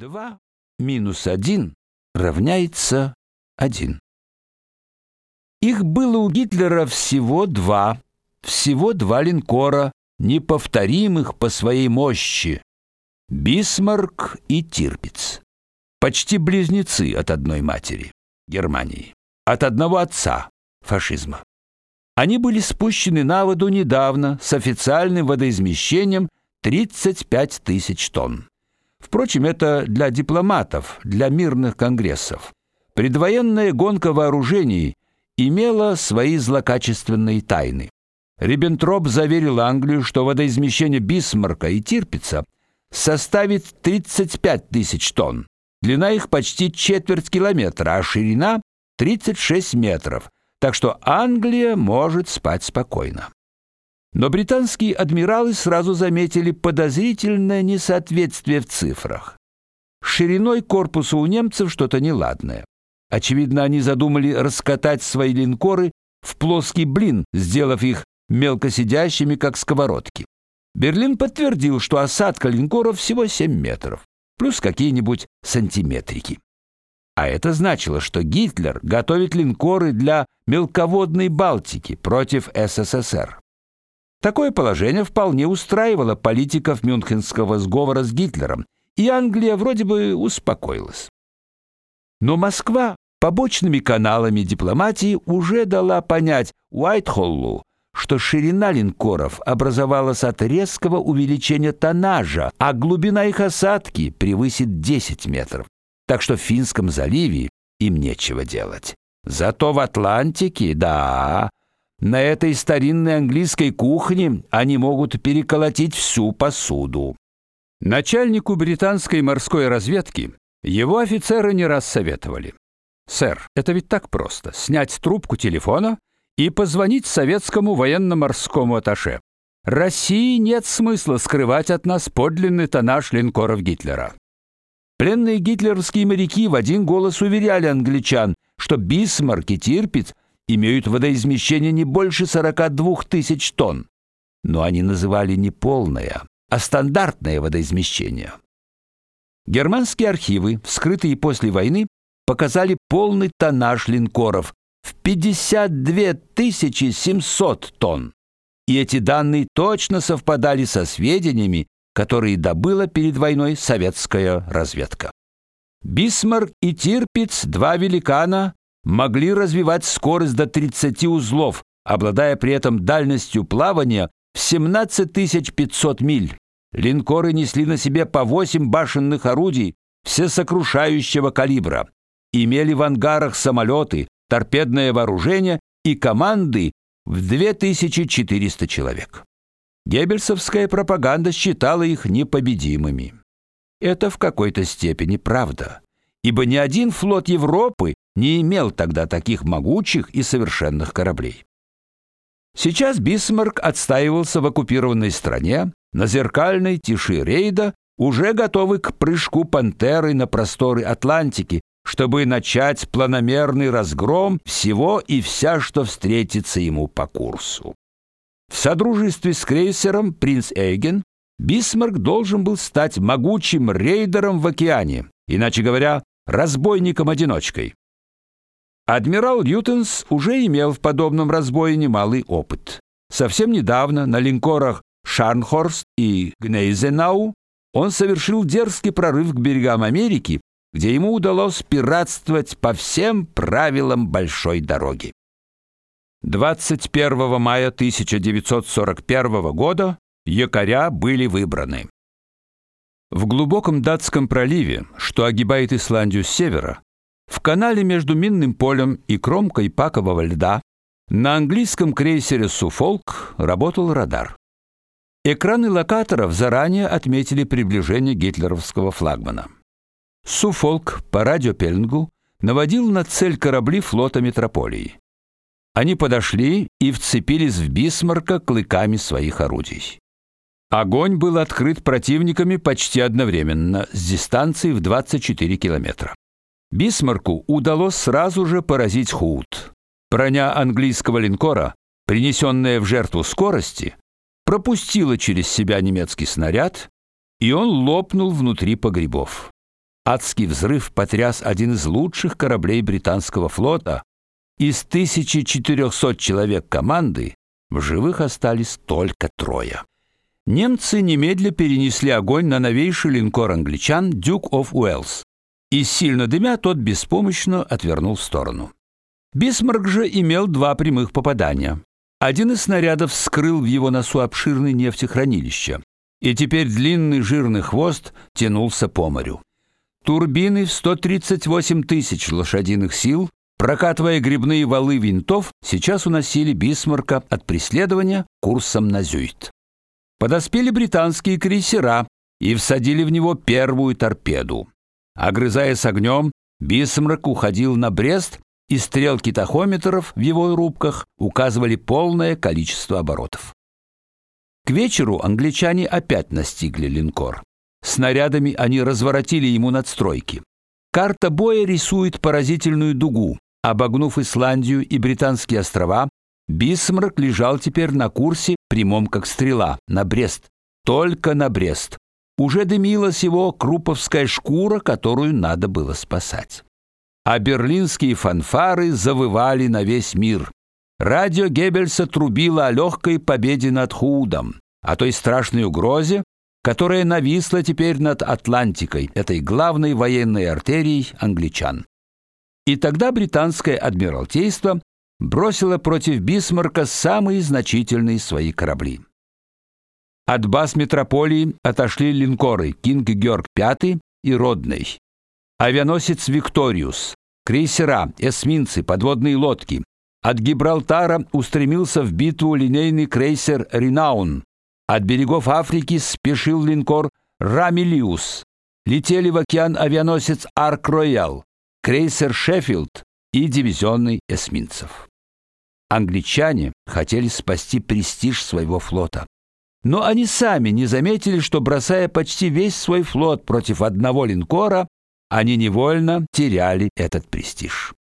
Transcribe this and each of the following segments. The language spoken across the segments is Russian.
2 минус 1 равняется 1. Их было у Гитлера всего два, всего два линкора, неповторимых по своей мощи. Бисмарк и Тирпиц. Почти близнецы от одной матери Германии, от одного отца фашизма. Они были спущены на воду недавно с официальным водоизмещением 35 тысяч тонн. Впрочем, это для дипломатов, для мирных конгрессов. Предвоенная гонка вооружений имела свои злокачественные тайны. Риббентроп заверил Англию, что водоизмещение Бисмарка и Тирпица составит 35 тысяч тонн. Длина их почти четверть километра, а ширина 36 метров. Так что Англия может спать спокойно. Но британские адмиралы сразу заметили подозрительное несоответствие в цифрах. Шириной корпуса у немцев что-то неладное. Очевидно, они задумали раскатать свои линкоры в плоский блин, сделав их мелкосидящими, как сковородки. Берлин подтвердил, что осадка линкоров всего 7 метров, плюс какие-нибудь сантиметрики. А это значило, что Гитлер готовит линкоры для мелководной Балтики против СССР. Такое положение вполне устраивало политиков Мюнхенского сговора с Гитлером, и Англия вроде бы успокоилась. Но Москва побочными каналами дипломатии уже дала понять Уайтхоллу, что ширина линкоров образовалась от резкого увеличения тоннажа, а глубина их осадки превысит 10 метров. Так что в Финском заливе им нечего делать. Зато в Атлантике, да, на этой старинной английской кухне они могут переколотить всю посуду. Начальнику британской морской разведки его офицеры не раз советовали: "Сэр, это ведь так просто: снять трубку телефона и позвонить советскому военно-морскому атташе. России нет смысла скрывать от нас подлинный тоннаж линкоров Гитлера". Пленные гитлеровские моряки в один голос уверяли англичан, что Бисмарк и Тирпиц имеют водоизмещение не больше 42 тысяч тонн, но они называли не полное, а стандартное водоизмещение. Германские архивы, вскрытые после войны, показали полный тоннаж линкоров в 52 700 тонн. И эти данные точно совпадали со сведениями, которые добыла перед войной советская разведка. Бисмарк и Тирпиц, два великана, могли развивать скорость до 30 узлов, обладая при этом дальностью плавания в 17500 миль. Линкоры несли на себе по 8 башенных орудий всесокрушающего калибра, имели в ангарах самолеты, торпедное вооружение и команды в 2400 человек. Геббельсовская пропаганда считала их непобедимыми. Это в какой-то степени правда, ибо ни один флот Европы не имел тогда таких могучих и совершенных кораблей. Сейчас Бисмарк отстаивался в оккупированной стране, на зеркальной тиши рейда, уже готовый к прыжку пантеры на просторы Атлантики, чтобы начать планомерный разгром всего и вся, что встретится ему по курсу. В содружестве с крейсером Принц Эйген Бисмарк должен был стать могучим рейдером в океане, иначе говоря, разбойником-одиночкой. Адмирал Льютенс уже имел в подобном разбое немалый опыт. Совсем недавно на линкорах Шарнхорст и Гнейзенау он совершил дерзкий прорыв к берегам Америки, где ему удалось пиратствовать по всем правилам большой дороги. 21 мая 1941 года якоря были выбраны. В глубоком датском проливе, что огибает Исландию с севера, в канале между минным полем и кромкой пакового льда на английском крейсере Суфолк работал радар. Экраны локаторов заранее отметили приближение гитлеровского флагмана. Суфолк по радиопеленгу наводил на цель корабли флота метрополии. Они подошли и вцепились в Бисмарка клыками своих орудий. Огонь был открыт противниками почти одновременно с дистанции в 24 километра. Бисмарку удалось сразу же поразить Хуут. Броня английского линкора, принесенная в жертву скорости, пропустила через себя немецкий снаряд, и он лопнул внутри погребов. Адский взрыв потряс один из лучших кораблей британского флота. Из 1400 человек команды в живых остались только трое. Немцы немедля перенесли огонь на новейший линкор англичан Duke of Wales. И сильно дымя, тот беспомощно отвернул в сторону. Бисмарк же имел два прямых попадания. Один из снарядов вскрыл в его носу обширное нефтехранилище, и теперь длинный жирный хвост тянулся по морю. Турбины в 138 тысяч лошадиных сил, прокатывая грибные валы винтов, сейчас уносили Бисмарка от преследования курсом на зюйд. Подоспели британские крейсера и всадили в него первую торпеду. Огрызаясь огнем, Бисмарк уходил на Брест и стрелки тахометров в его рубках указывали полное количество оборотов. К вечеру англичане опять настигли линкор. Снарядами они разворотили ему надстройки. Карта боя рисует поразительную дугу. Обогнув Исландию и британские острова, Бисмарк лежал теперь на курсе, прямом как стрела, на Брест. Только на Брест. Уже дымилась его круповская шкура, которую надо было спасать а берлинские фанфары завывали на весь мир. Радио Геббельса трубило о легкой победе над Худом, о той страшной угрозе, которая нависла теперь над Атлантикой, этой главной военной артерией англичан. И тогда британское адмиралтейство бросило против Бисмарка самые значительные свои корабли. От баз метрополии отошли линкоры Кинг Георг V и Родней, авианосец Викториус, крейсера, эсминцы, подводные лодки. От Гибралтара устремился в битву линейный крейсер Ренаун. От берегов Африки спешил линкор Рамилиус. Летели в океан авианосец Арк-Роял, крейсер Шеффилд и дивизионный эсминцев. Англичане хотели спасти престиж своего флота. Но они сами не заметили, что бросая почти весь свой флот против одного линкора, они невольно теряли этот престиж.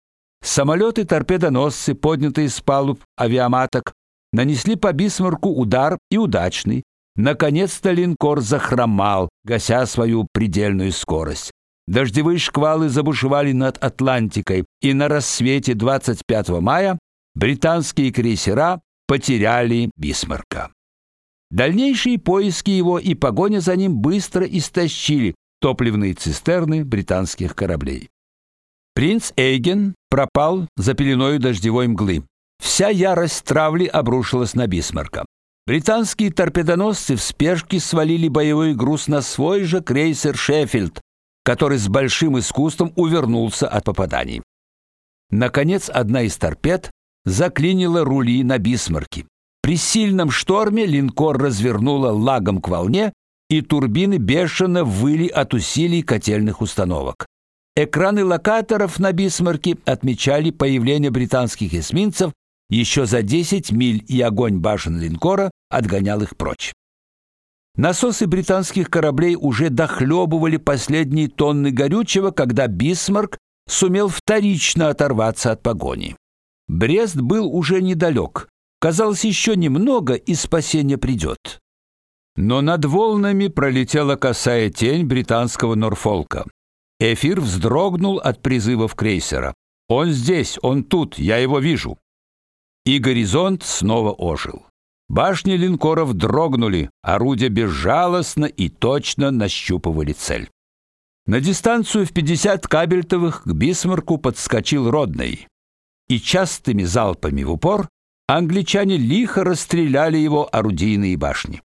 Самолеты-торпедоносцы, поднятые с палуб авиаматок, нанесли по Бисмарку удар и удачный. Наконец-то линкор захромал, гася свою предельную скорость. Дождевые шквалы забушевали над Атлантикой, и на рассвете 25 мая британские крейсера потеряли Бисмарка. Дальнейшие поиски его и погоня за ним быстро истощили топливные цистерны британских кораблей. Принц Эйген пропал за пеленой дождевой мглы. Вся ярость травли обрушилась на Бисмарка. Британские торпедоносцы в спешке свалили боевой груз на свой же крейсер Шеффилд, который с большим искусством увернулся от попаданий. Наконец, одна из торпед заклинила рули на Бисмарке. При сильном шторме линкор развернуло лагом к волне и турбины бешено выли от усилий котельных установок. Экраны локаторов на Бисмарке отмечали появление британских эсминцев еще за 10 миль, и огонь башен линкора отгонял их прочь. Насосы британских кораблей уже дохлебывали последние тонны горючего, когда Бисмарк сумел вторично оторваться от погони. Брест был уже недалек. Казалось, еще немного, и спасение придет. Но над волнами пролетела косая тень британского Норфолка. Эфир вздрогнул от призывов крейсера. Он здесь, он тут, я его вижу. И горизонт снова ожил. Башни линкоров дрогнули, орудия безжалостно и точно нащупывали цель. На дистанцию в 50 кабельтовых к Бисмарку подскочил Родный. И частыми залпами в упор англичане лихо расстреляли его орудийные башни.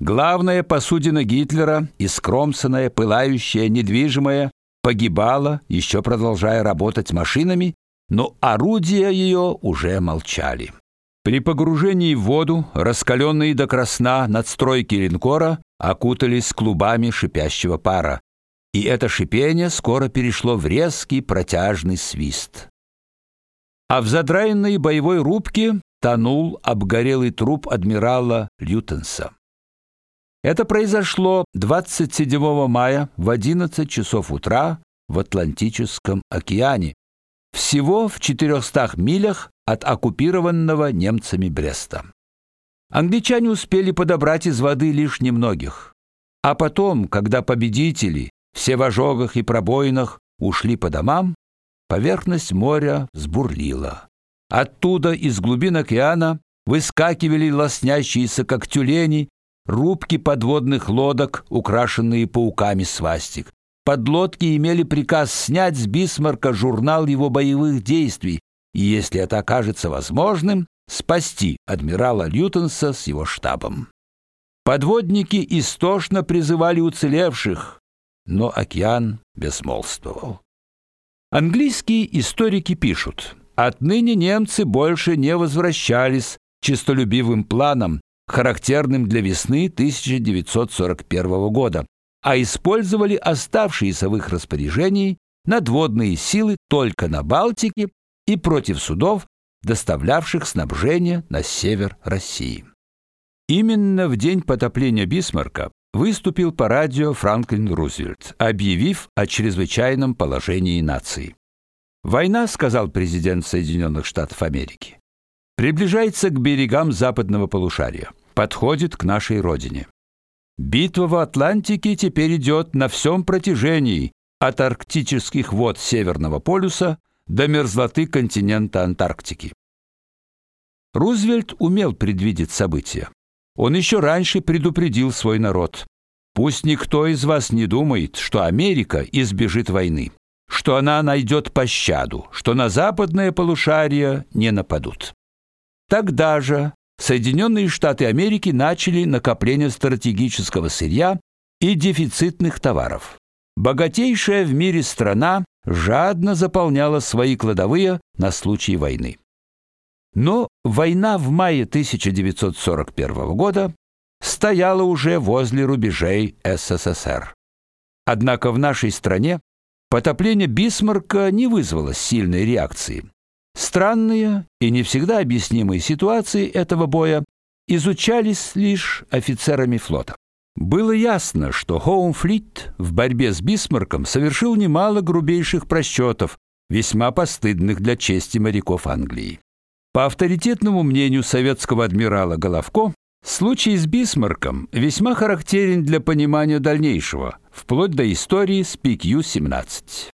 Главная посудина Гитлера, искромсанная, пылающая, недвижимая, погибала, еще продолжая работать машинами, но орудия ее уже молчали. При погружении в воду, раскаленные до красна надстройки линкора окутались клубами шипящего пара, и это шипение скоро перешло в резкий протяжный свист. А в задраенной боевой рубке тонул обгорелый труп адмирала Лютенса. Это произошло 27 мая в 11 часов утра в Атлантическом океане, всего в 400 милях от оккупированного немцами Бреста. Англичане успели подобрать из воды лишь немногих. А потом, когда победители все в ожогах и пробоинах, ушли по домам, поверхность моря взбурлила. Оттуда из глубин океана выскакивали лоснящиеся как тюлени рубки подводных лодок, украшенные пауками свастик. Подлодки имели приказ снять с Бисмарка журнал его боевых действий и, если это окажется возможным, спасти адмирала Льютенса с его штабом. Подводники истошно призывали уцелевших, но океан безмолвствовал. Английские историки пишут: отныне немцы больше не возвращались честолюбивым планам, характерным для весны 1941 года, а использовали оставшиеся в их распоряжении надводные силы только на Балтике и против судов, доставлявших снабжение на север России. Именно в день потопления Бисмарка выступил по радио Франклин Рузвельт, объявив о чрезвычайном положении нации. Война, сказал президент Соединенных Штатов Америки, приближается к берегам западного полушария, подходит к нашей родине. Битва в Атлантике теперь идет на всем протяжении от арктических вод Северного полюса до мерзлоты континента Антарктики. Рузвельт умел предвидеть события. Он еще раньше предупредил свой народ: пусть никто из вас не думает, что Америка избежит войны, что она найдет пощаду, что на западное полушарие не нападут. Тогда же Соединенные Штаты Америки начали накопление стратегического сырья и дефицитных товаров. Богатейшая в мире страна жадно заполняла свои кладовые на случай войны. Но война в мае 1941 года стояла уже возле рубежей СССР. Однако в нашей стране потопление Бисмарка не вызвало сильной реакции. Странные и не всегда объяснимые ситуации этого боя изучались лишь офицерами флота. Было ясно, что Хоумфлит в борьбе с Бисмарком совершил немало грубейших просчетов, весьма постыдных для чести моряков Англии. По авторитетному мнению советского адмирала Головко, случай с Бисмарком весьма характерен для понимания дальнейшего, вплоть до истории с PQ-17.